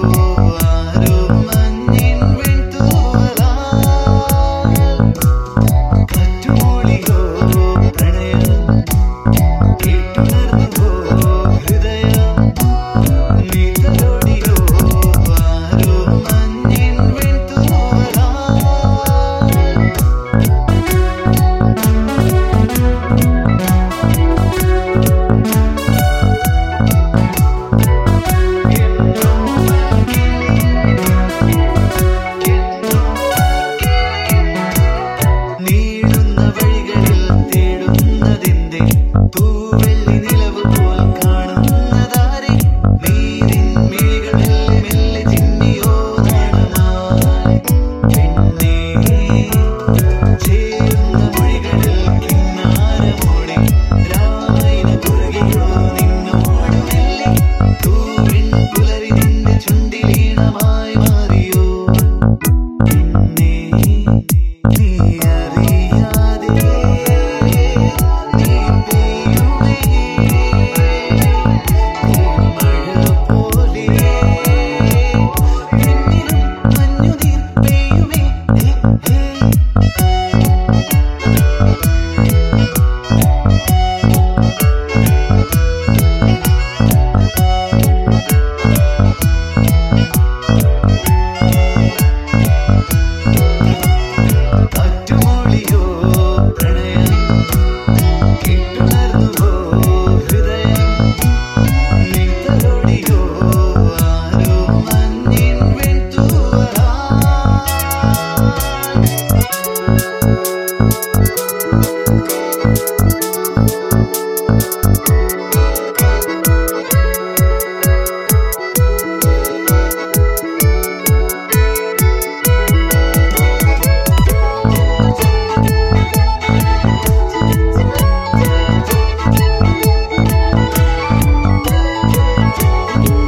Oh, aroma, nin, rin, tu, 不 Thank you. Bye.